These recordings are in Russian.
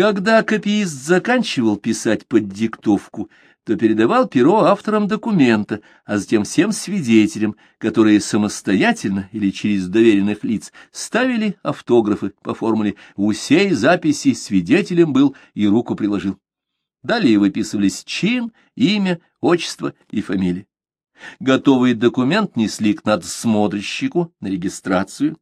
Когда копиист заканчивал писать под диктовку, то передавал перо авторам документа, а затем всем свидетелям, которые самостоятельно или через доверенных лиц ставили автографы по формуле «У сей записи свидетелем был и руку приложил». Далее выписывались чин, имя, отчество и фамилия. Готовый документ несли к надсмотрщику на регистрацию.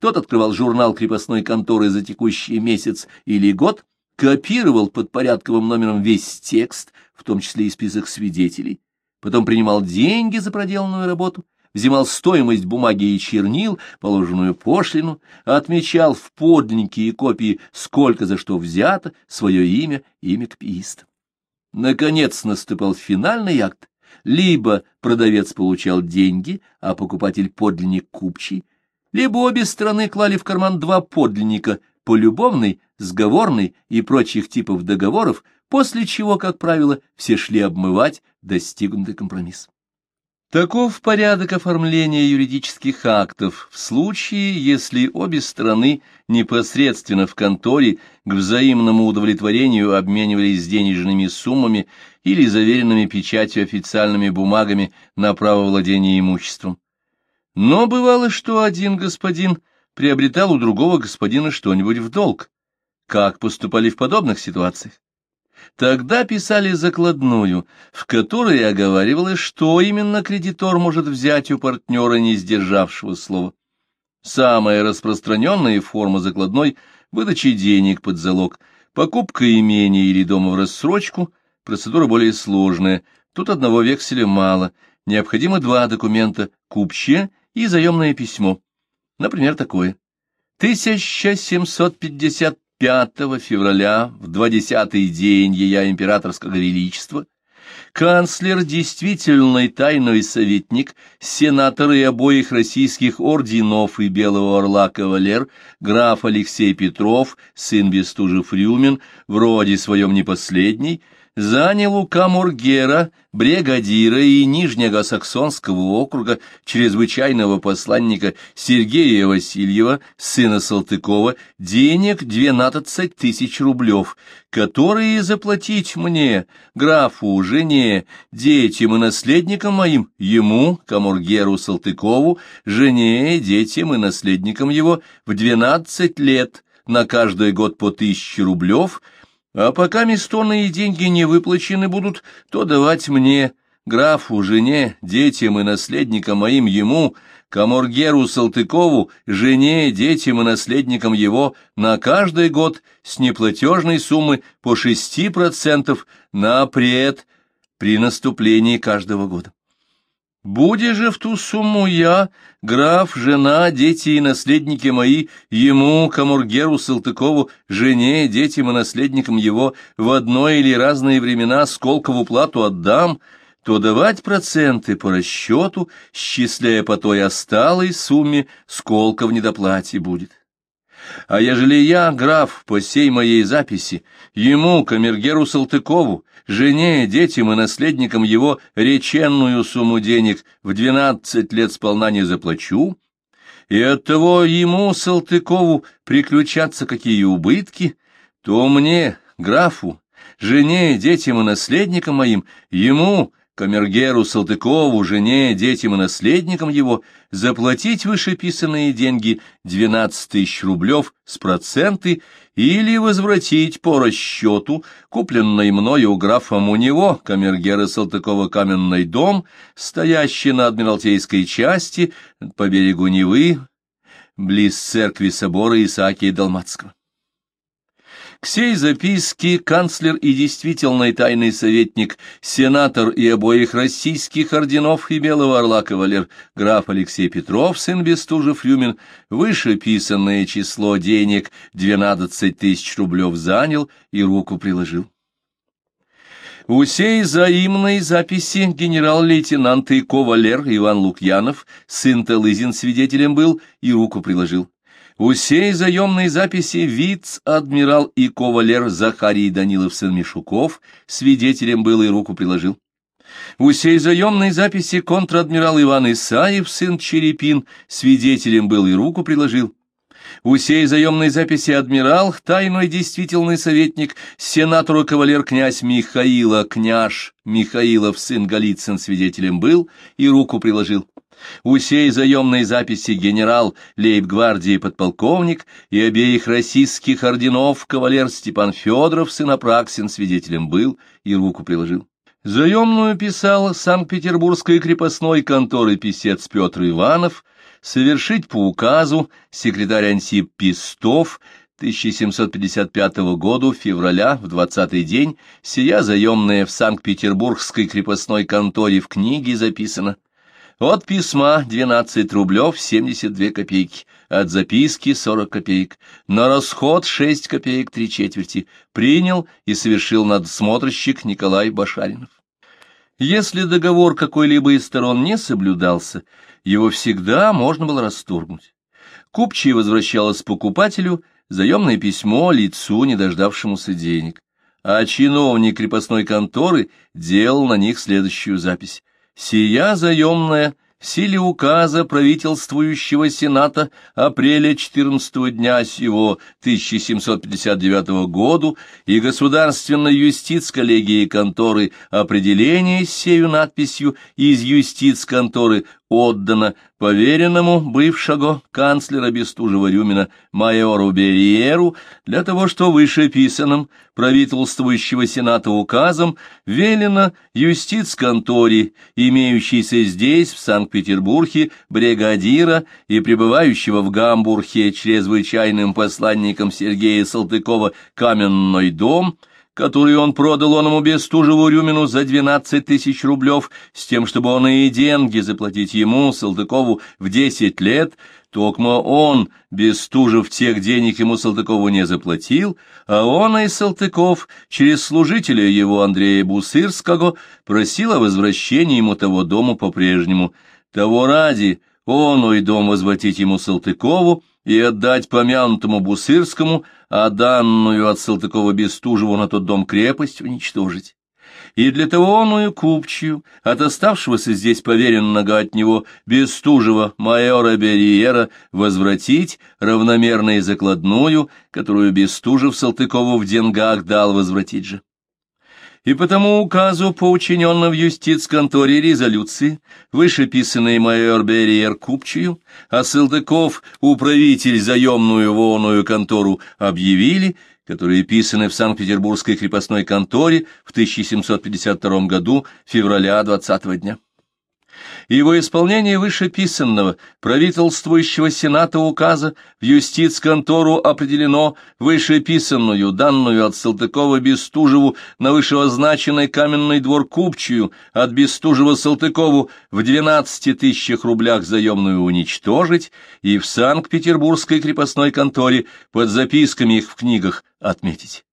Тот открывал журнал крепостной конторы за текущий месяц или год, копировал под порядковым номером весь текст, в том числе и список свидетелей, потом принимал деньги за проделанную работу, взимал стоимость бумаги и чернил, положенную пошлину, отмечал в подлиннике и копии, сколько за что взято, свое имя, имя копииста. Наконец наступал финальный акт. Либо продавец получал деньги, а покупатель подлинник купчий, либо обе стороны клали в карман два подлинника, полюбовный, сговорный и прочих типов договоров, после чего, как правило, все шли обмывать достигнутый компромисс. Таков порядок оформления юридических актов в случае, если обе стороны непосредственно в конторе к взаимному удовлетворению обменивались денежными суммами или заверенными печатью официальными бумагами на право владения имуществом. Но бывало, что один господин приобретал у другого господина что-нибудь в долг. Как поступали в подобных ситуациях? Тогда писали закладную, в которой оговаривалось, что именно кредитор может взять у партнера, не сдержавшего слова. Самая распространенная форма закладной — выдачи денег под залог, покупка имения или дома в рассрочку, процедура более сложная, тут одного векселя мало, необходимо два документа — купче и заемное письмо. Например, такое. 1750 5 февраля, в двадцатый день Ея Императорского Величества, канцлер, действительный тайный советник, сенаторы обоих российских орденов и Белого Орла кавалер, граф Алексей Петров, сын Бестужев-Рюмин, вроде своем не последний, занял у Камургера, бригадира и Нижнего Саксонского округа чрезвычайного посланника Сергея Васильева, сына Салтыкова, денег двенадцать тысяч рублев, которые заплатить мне, графу, жене, детям и наследникам моим, ему, Камургеру Салтыкову, жене, детям и наследникам его в двенадцать лет, на каждый год по тысяче рублев, а пока вместо оные деньги не выплачены будут, то давать мне, графу, жене, детям и наследникам моим ему, Камергеру Салтыкову, жене, детям и наследникам его на каждый год с неплатежной суммы по шести процентов наперед при наступлении каждого года. Буде же в ту сумму я, граф, жена, дети и наследники мои, ему, Камергеру Салтыкову, жене, детям и наследникам его в одно или разные времена сколько в уплату отдам, то давать проценты по расчету, счисляя по той осталой сумме, сколько в недоплате будет. А ежели я, граф, по сей моей записи, ему, камергеру Салтыкову, жене, детям и наследникам его реченную сумму денег в двенадцать лет сполна не заплачу, и оттого ему, Салтыкову, приключаться какие убытки, то мне, графу, жене, детям и наследникам моим, ему, камергеру Салтыкову, жене, детям и наследникам его, заплатить вышеписанные деньги 12 тысяч рублев с проценты или возвратить по расчету купленный мною у графа Мунево, камергера Салтыкова каменный дом, стоящий на Адмиралтейской части по берегу Невы, близ церкви собора Исаакия Далматского. К сей записке канцлер и действительный тайный советник, сенатор и обоих российских орденов и Белого Орла кавалер граф Алексей Петров, сын Бестужев-Рюмин, вышеписанное число денег двенадцать тысяч рублев занял и руку приложил. У сей взаимной записи генерал-лейтенант и ковалер Иван Лукьянов, сын Талызин, свидетелем был и руку приложил. У сей заемной записи виц-адмирал и ковалер Захарий Данилов сын Мишуков свидетелем был и руку приложил. У сей заемной записи контр-адмирал Иван Исаев сын Черепин свидетелем был и руку приложил. У сей заемной записи адмирал, тайной действительный советник, сенатору кавалер князь Михаила, княж Михаилов, сын Голицын, свидетелем был и руку приложил. У сей заемной записи генерал лейб-гвардии подполковник и обеих российских орденов кавалер Степан Федоров, сын Апраксин, свидетелем был и руку приложил. Заемную писал Санкт-Петербургской крепостной конторы писец Петр Иванов, совершить по указу секретарь Ансип Пистов 1755 года февраля в двадцатый день сия заемная в Санкт-Петербургской крепостной конторе в книге записана. От письма 12 рублев 72 копейки, от записки 40 копеек, на расход 6 копеек 3 четверти, принял и совершил надсмотрщик Николай Башаринов. Если договор какой-либо из сторон не соблюдался, его всегда можно было расторгнуть. Купчий возвращалось покупателю заемное письмо лицу, не дождавшемуся денег, а чиновник крепостной конторы делал на них следующую запись. «Сия заемная в силе указа правительствующего Сената апреля 14 дня сего 1759 году и государственной юстиц-коллегии конторы определение сею надписью из юстиц-конторы отдано поверенному бывшего канцлера Бестужева-Рюмина майору Бериеру для того, что вышеписанным правительствующего Сената указом велено юстиц-конторе, имеющейся здесь, в Санкт-Петербурге, бригадира и пребывающего в Гамбурге чрезвычайным посланником Сергея Салтыкова «Каменной дом», который он продал оному Бестужеву Рюмину за двенадцать тысяч рублев, с тем, чтобы он и деньги заплатить ему, Салтыкову, в десять лет, Токмо он, Бестужев, тех денег ему Салтыкову не заплатил, а он и Салтыков через служителя его Андрея Бусырского просил о возвращении ему того дому по-прежнему. Того ради он и дом возвратить ему Салтыкову, и отдать помянутому Бусырскому, а данную от Салтыкова-Бестужеву на тот дом крепость уничтожить. И для того оную купчую, от оставшегося здесь поверенного от него Бестужева майора Бериера, возвратить равномерно и закладную, которую Бестужев Салтыкову в деньгах дал возвратить же и потому указу по учиненной в юстиц-конторе резолюции, вышеписанной майор Бериер Купчию, а Сылдыков, управитель заемную воную контору, объявили, которые писаны в Санкт-Петербургской крепостной конторе в 1752 году, февраля 20 дня во исполнение вышеписанного правительствующего Сената указа в юстиц-контору определено вышеписанную, данную от Салтыкова-Бестужеву на вышеозначенный каменный двор Купчую от Бестужева-Салтыкову в двенадцати тысячах рублях заемную уничтожить и в Санкт-Петербургской крепостной конторе под записками их в книгах отметить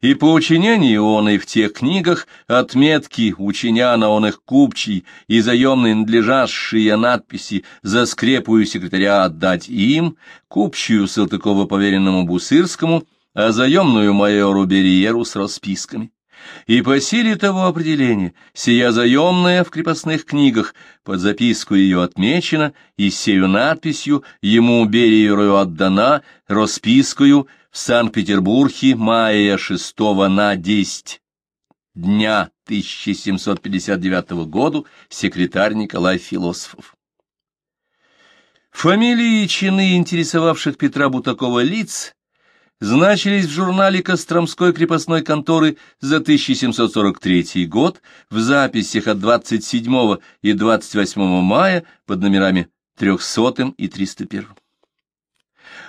и по учинению он и в тех книгах отметки, учиняна он их купчий, и заемные надлежащие надписи за скрепую секретаря отдать им, купчую Салтыкова поверенному Бусырскому, а заемную майору Бериеру с расписками. И по силе того определения, сия заемная в крепостных книгах, под записку ее отмечена, и сею надписью ему Бериеру отдана, распискую в Санкт-Петербурге мая 6 на 10 дня 1759 года секретарь Николай Философов. Фамилии и чины интересовавших Петра Бутакова лиц значились в журнале Костромской крепостной конторы за 1743 год в записях от 27 и 28 мая под номерами 300 и 301.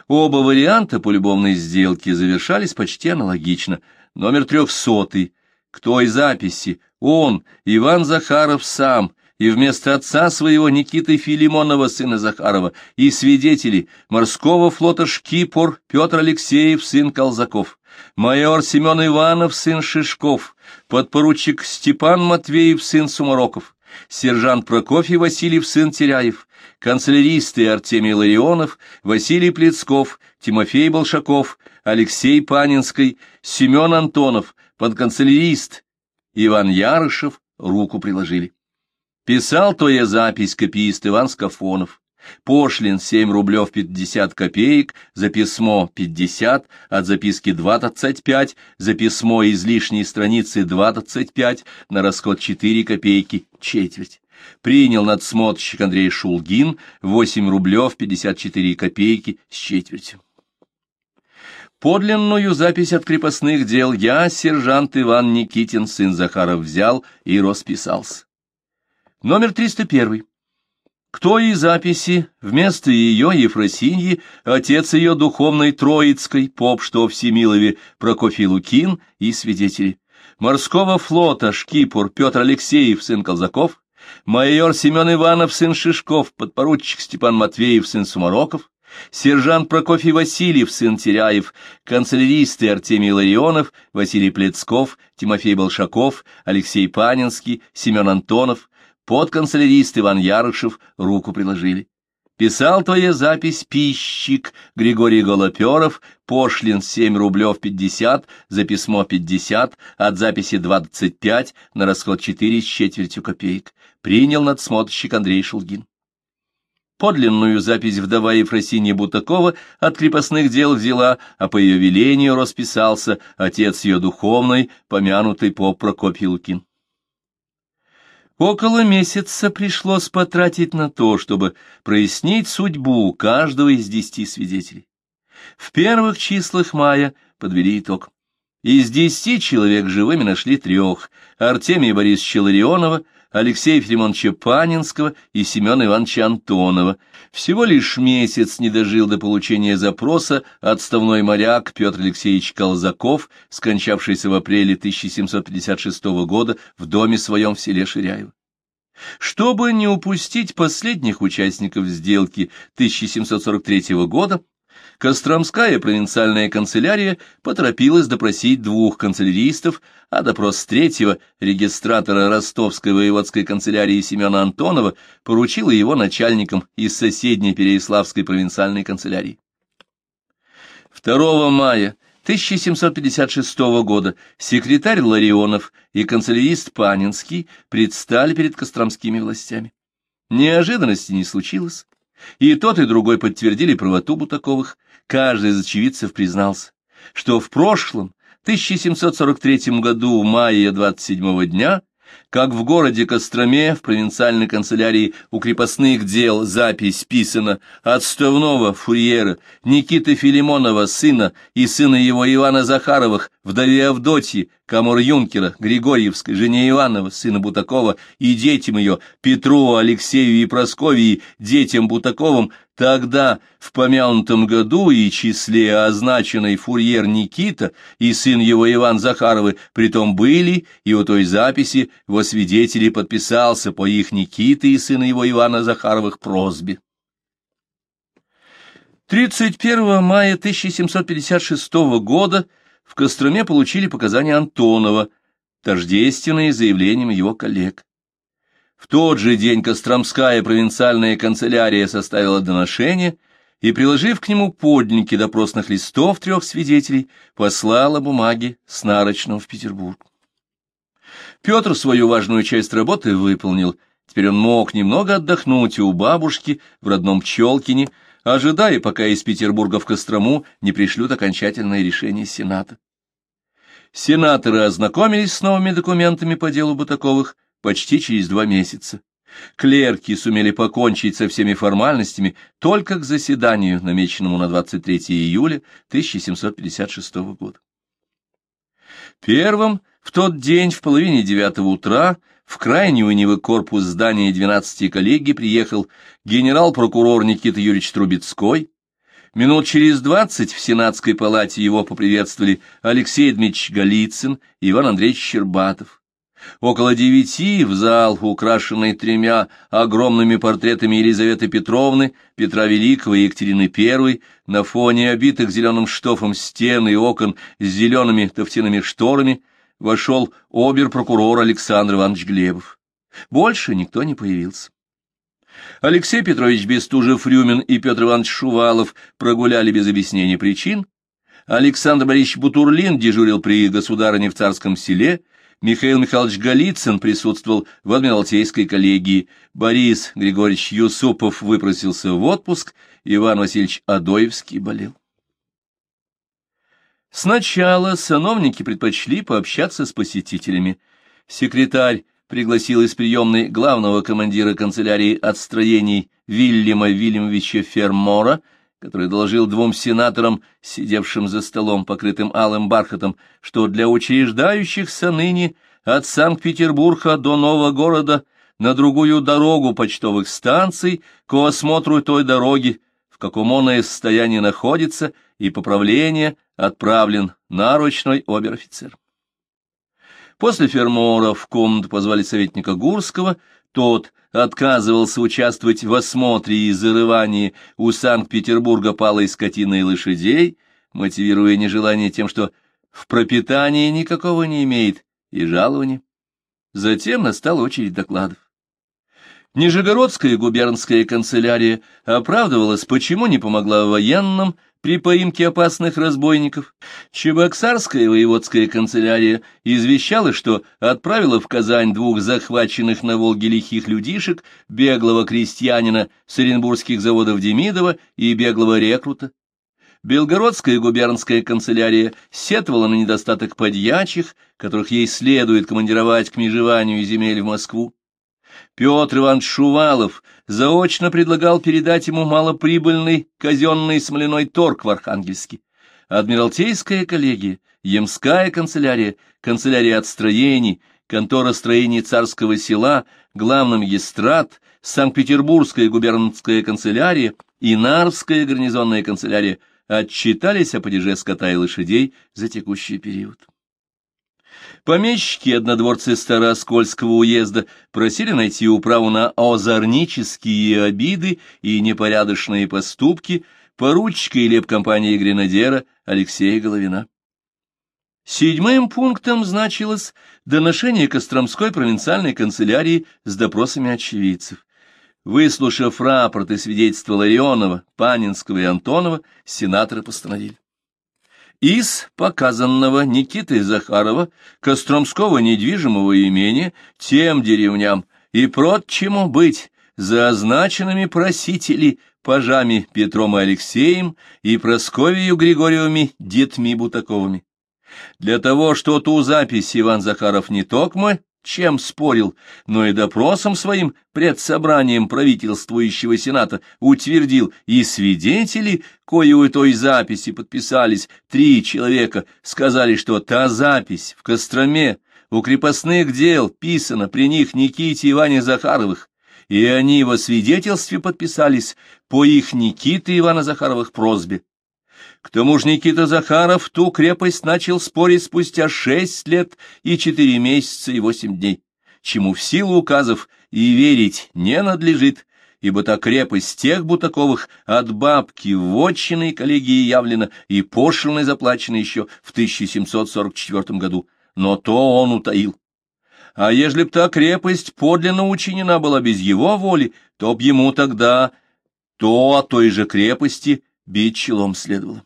Оба варианта по сделке завершались почти аналогично. Номер трехсотый. К той записи он, Иван Захаров сам, и вместо отца своего Никиты Филимонова, сына Захарова, и свидетели морского флота Шкипор Петр Алексеев, сын Колзаков, майор Семен Иванов, сын Шишков, подпоручик Степан Матвеев, сын Сумароков, сержант Прокофий Васильев, сын Теряев, канцеляристы Артемий Ларионов, Василий Плецков, Тимофей Болшаков, Алексей Панинский, Семен Антонов, подканцелярист Иван Ярышев руку приложили. Писал то я запись копиист Иван Скафонов. Пошлин 7 рублев 50 копеек, за письмо 50, от записки 25, за письмо излишней страницы 25, на расход 4 копейки, четверть. Принял надсмотрщик Андрей Шулгин 8 рублев 54 копейки с четвертью. Подлинную запись от крепостных дел я, сержант Иван Никитин, сын Захаров, взял и расписался. Номер 301. Кто и записи, вместо ее Ефросиньи, отец ее духовной Троицкой, поп что в Семилове, Прокофий Лукин и свидетели. Морского флота шкипур Петр Алексеев, сын Колзаков, майор Семен Иванов, сын Шишков, подпоручик Степан Матвеев, сын Сумароков, сержант Прокофий Васильев, сын Теряев, канцеляристы Артемий Ларионов, Василий Плецков, Тимофей Болшаков, Алексей Панинский, Семен Антонов, Подканцелярист Иван Ярышев руку приложили. Писал твоя запись пищик Григорий Голоперов, пошлин 7 рублев 50, за письмо 50, от записи 25, на расход 4 с четвертью копеек. Принял надсмотрщик Андрей Шулгин. Подлинную запись вдова Ефросинья Бутакова от крепостных дел взяла, а по ее велению расписался отец ее духовный, помянутый по Прокопий Лукин. Около месяца пришлось потратить на то, чтобы прояснить судьбу каждого из десяти свидетелей. В первых числах мая подвели итог. Из десяти человек живыми нашли трех — Артемия Борисовича Ларионова, Алексея Филимоновича Панинского и Семена Ивановича Антонова. Всего лишь месяц не дожил до получения запроса отставной моряк Петр Алексеевич Колзаков, скончавшийся в апреле 1756 года в доме своем в селе Ширяево. Чтобы не упустить последних участников сделки 1743 года, Костромская провинциальная канцелярия поторопилась допросить двух канцеляристов, а допрос третьего, регистратора Ростовской воеводской канцелярии Семена Антонова, поручила его начальникам из соседней Переяславской провинциальной канцелярии. 2 мая 1756 года секретарь Ларионов и канцелярист Панинский предстали перед костромскими властями. Неожиданности не случилось, и тот и другой подтвердили правоту Бутаковых, каждый из очевидцев признался, что в прошлом, 1743 году, в мае 27 дня, как в городе Костроме, в провинциальной канцелярии у крепостных дел запись писана отставного фурьера Никиты Филимонова, сына и сына его Ивана Захаровых, вдове Авдотьи, камор-юнкера Григорьевской, жене Иванова, сына Бутакова, и детям ее, Петру, Алексею и Просковии, детям Бутаковым, тогда, в помянутом году и числе означенный фурьер Никита и сын его Иван Захаровы, притом были, и у той записи во свидетели подписался по их Никиты и сына его Ивана Захаровых просьбе. 31 мая 1756 года в Костроме получили показания Антонова, тождественные заявлением его коллег. В тот же день Костромская провинциальная канцелярия составила доношение и, приложив к нему подлинники допросных листов трех свидетелей, послала бумаги с нарочным в Петербург. Петр свою важную часть работы выполнил, теперь он мог немного отдохнуть у бабушки в родном Пчелкине, ожидая, пока из Петербурга в Кострому не пришлют окончательное решение Сената. Сенаторы ознакомились с новыми документами по делу Бутаковых почти через два месяца. Клерки сумели покончить со всеми формальностями только к заседанию, намеченному на 23 июля 1756 года. Первым в тот день в половине девятого утра в крайний унивый корпус здания 12 коллегий приехал генерал-прокурор Никита Юрьевич Трубецкой. Минут через двадцать в Сенатской палате его поприветствовали Алексей Дмитриевич Голицын и Иван Андреевич Щербатов. Около девяти в зал, украшенный тремя огромными портретами Елизаветы Петровны, Петра Великого и Екатерины I, на фоне обитых зеленым штофом стен и окон с зелеными тофтяными шторами, вошел обер-прокурор Александр Иванович Глебов. Больше никто не появился. Алексей Петрович Бестужев-Рюмин и Петр Иванович Шувалов прогуляли без объяснения причин. Александр Борисович Бутурлин дежурил при государыне в царском селе, Михаил Михайлович Голицын присутствовал в Адмиралтейской коллегии, Борис Григорьевич Юсупов выпросился в отпуск, Иван Васильевич Адоевский болел. Сначала сановники предпочли пообщаться с посетителями. Секретарь пригласил из приемной главного командира канцелярии отстроений Вильяма Вильямовича Фермора, который доложил двум сенаторам, сидевшим за столом, покрытым алым бархатом, что для учреждающихся ныне от Санкт-Петербурга до нового города на другую дорогу почтовых станций к осмотру той дороги, в каком оное состоянии находится, и поправление отправлен наручной обер-офицер. После фермора в комнату позвали советника Гурского, тот отказывался участвовать в осмотре и зарывании у Санкт-Петербурга палой скотины и лошадей, мотивируя нежелание тем, что в пропитании никакого не имеет, и жалования. Затем настала очередь докладов. Нижегородская губернская канцелярия оправдывалась, почему не помогла военным, при поимке опасных разбойников. Чебоксарская воеводская канцелярия извещала, что отправила в Казань двух захваченных на Волге лихих людишек, беглого крестьянина с оренбургских заводов Демидова и беглого рекрута. Белгородская губернская канцелярия сетовала на недостаток подьячих, которых ей следует командировать к межеванию земель в Москву. Петр Иванович Шувалов заочно предлагал передать ему малоприбыльный казенный смоляной торг в Архангельске. Адмиралтейская коллегия, Емская канцелярия, канцелярия отстроений, контора строений царского села, главный магистрат, Санкт-Петербургская губернская канцелярия и Нарвская гарнизонная канцелярия отчитались о падеже скота и лошадей за текущий период. Помещики однодворцы Старооскольского уезда просили найти управу на озорнические обиды и непорядочные поступки поручика и лепкомпании гренадера Алексея Головина. Седьмым пунктом значилось доношение Костромской провинциальной канцелярии с допросами очевидцев. Выслушав рапорты свидетельства Ларионова, Панинского и Антонова, сенаторы постановили. Из показанного Никиты Захарова Костромского недвижимого имения тем деревням и прочему быть за означенными просители пажами Петром и Алексеем и Просковию Григорьевыми детьми Бутаковыми. Для того, что ту запись Иван Захаров не токмо чем спорил, но и допросом своим пред собранием правительствующего сената утвердил и свидетели, кое у той записи подписались, три человека, сказали, что та запись в Костроме у крепостных дел писана при них Никите Иване Захаровых, и они во свидетельстве подписались по их Никиты Ивана Захаровых просьбе. К тому же Никита Захаров ту крепость начал спорить спустя шесть лет и четыре месяца и восемь дней, чему в силу указов и верить не надлежит, ибо та крепость тех Бутаковых от бабки в отчиной коллегии явлена и пошлиной заплачена еще в 1744 году, но то он утаил. А ежели б та крепость подлинно учинена была без его воли, то б ему тогда то о той же крепости бить челом следовало.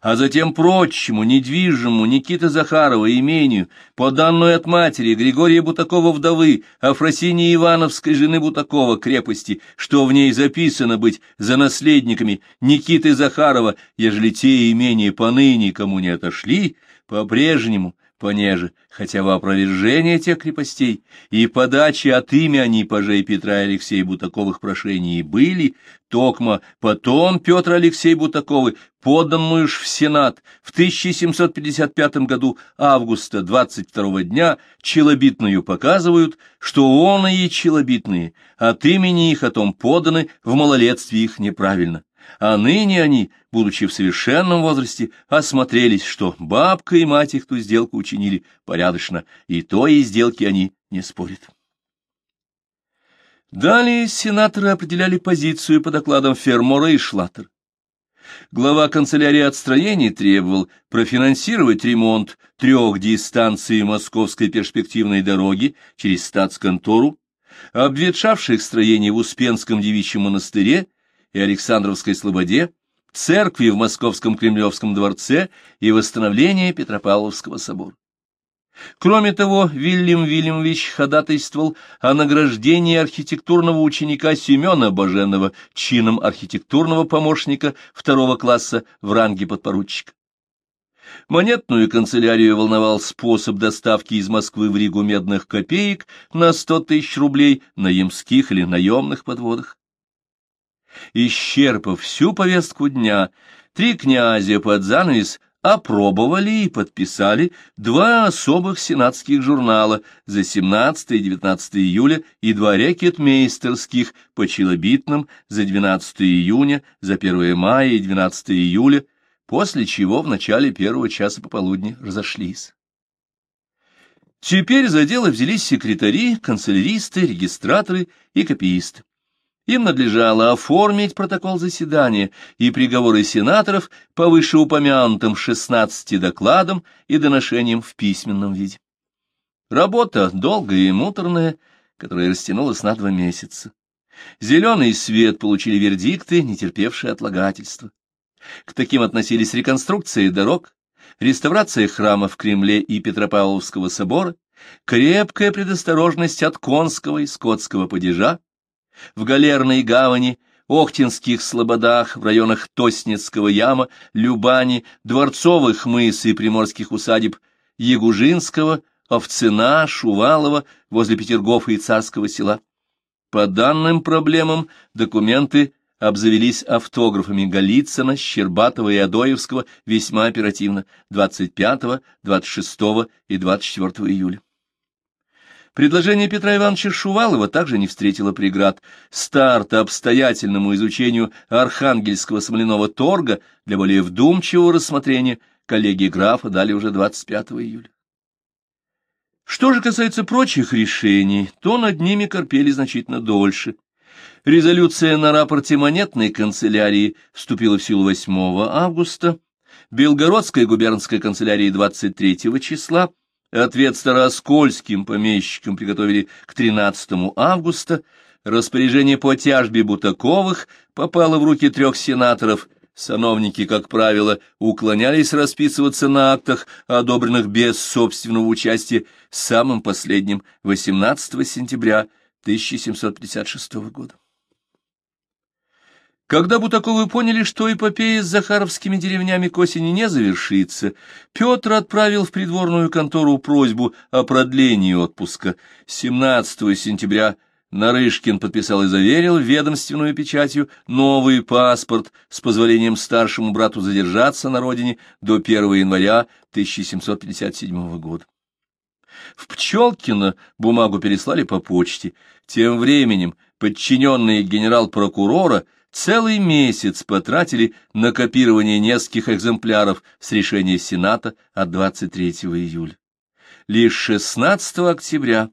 А затем прочему недвижимому Никиты Захарова имению, по данной от матери Григория Бутакова вдовы, Афросинии Ивановской жены Бутакова крепости, что в ней записано быть за наследниками Никиты Захарова, ежели те имения поныне кому не отошли, по-прежнему понеже, хотя во опровержение тех крепостей и подачи от имя они пажей Петра и Алексея Бутаковых прошений были, токма потом Петр Алексей Бутаковы, поданную ж в Сенат в 1755 году августа 22 дня, челобитную показывают, что он и челобитные от имени их о том поданы в малолетстве их неправильно а ныне они, будучи в совершенном возрасте, осмотрелись, что бабка и мать их ту сделку учинили порядочно, и то и сделки они не спорят. Далее сенаторы определяли позицию по докладам Фермора и Шлаттер. Глава канцелярии отстроений требовал профинансировать ремонт трех дистанций московской перспективной дороги через статсконтору, обветшавших строений в Успенском девичьем монастыре и Александровской Слободе, церкви в Московском Кремлевском дворце и восстановление Петропавловского собора. Кроме того, Вильям Вильямович ходатайствовал о награждении архитектурного ученика Семена Баженова чином архитектурного помощника второго класса в ранге подпоручика. Монетную канцелярию волновал способ доставки из Москвы в Ригу медных копеек на сто тысяч рублей на ямских или наемных подводах. Исчерпав всю повестку дня, три князя под занавес опробовали и подписали два особых сенатских журнала за 17 и 19 июля и два рекетмейстерских по челобитным за 12 июня, за 1 мая и 12 июля, после чего в начале первого часа пополудни разошлись. Теперь за дело взялись секретари, канцеляристы, регистраторы и копиисты. Им надлежало оформить протокол заседания и приговоры сенаторов по вышеупомянутым 16 докладам и доношениям в письменном виде. Работа долгая и муторная, которая растянулась на два месяца. Зеленый свет получили вердикты, не терпевшие отлагательства. К таким относились реконструкция дорог, реставрация храма в Кремле и Петропавловского собора, крепкая предосторожность от конского и скотского падежа, в Галерной гавани, Охтинских слободах, в районах Тосницкого яма, Любани, Дворцовых мыс и приморских усадеб Ягужинского, Овцина, Шувалова, возле Петергофа и Царского села. По данным проблемам документы обзавелись автографами Голицына, Щербатова и Адоевского весьма оперативно 25, 26 и 24 июля. Предложение Петра Ивановича Шувалова также не встретило преград. Старта обстоятельному изучению Архангельского смоляного торга для более вдумчивого рассмотрения коллеги графа дали уже 25 июля. Что же касается прочих решений, то над ними корпели значительно дольше. Резолюция на рапорте монетной канцелярии вступила в силу 8 августа, Белгородской губернской канцелярии 23 числа, Ответ староскольским помещикам приготовили к 13 августа. Распоряжение по тяжбе Бутаковых попало в руки трех сенаторов. Сановники, как правило, уклонялись расписываться на актах, одобренных без собственного участия, самым последним 18 сентября 1756 года. Когда Бутаковы поняли, что эпопея с захаровскими деревнями к осени не завершится, Петр отправил в придворную контору просьбу о продлении отпуска. 17 сентября Нарышкин подписал и заверил ведомственную печатью новый паспорт с позволением старшему брату задержаться на родине до 1 января 1757 года. В Пчелкино бумагу переслали по почте. Тем временем подчиненные генерал-прокурора — целый месяц потратили на копирование нескольких экземпляров с решения Сената от 23 июля. Лишь 16 октября,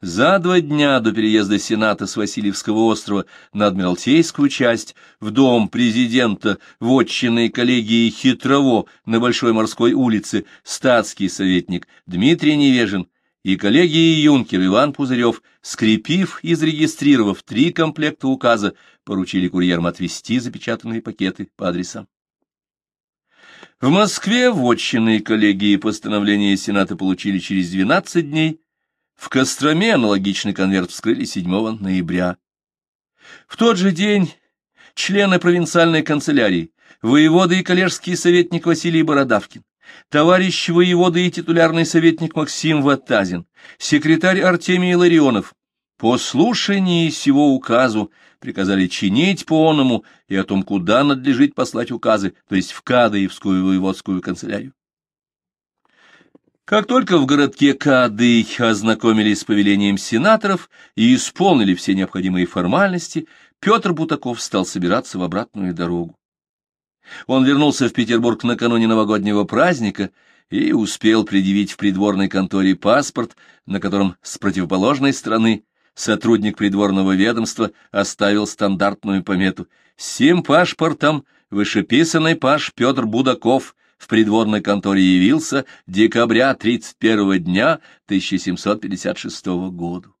за два дня до переезда Сената с Васильевского острова на Адмиралтейскую часть, в дом президента вотчинной коллегии Хитрово на Большой морской улице статский советник Дмитрий Невежин и коллегии юнкер Иван Пузырев, скрепив и зарегистрировав три комплекта указа, поручили курьерам отвезти запечатанные пакеты по адресам. В Москве вотчинные коллегии постановления Сената получили через 12 дней, в Костроме аналогичный конверт вскрыли 7 ноября. В тот же день члены провинциальной канцелярии, воевода и коллежский советник Василий Бородавкин, товарищ воевода и титулярный советник Максим Ватазин, секретарь Артемий Ларионов, по слушании сего указу приказали чинить по оному и о том, куда надлежит послать указы, то есть в Кадаевскую воеводскую канцелярию. Как только в городке Кады ознакомились с повелением сенаторов и исполнили все необходимые формальности, Петр Бутаков стал собираться в обратную дорогу. Он вернулся в Петербург накануне новогоднего праздника и успел предъявить в придворной конторе паспорт, на котором с противоположной стороны сотрудник придворного ведомства оставил стандартную помету «Сим пашпортом вышеписанный паш Петр Будаков в придворной конторе явился декабря 31 дня 1756 года».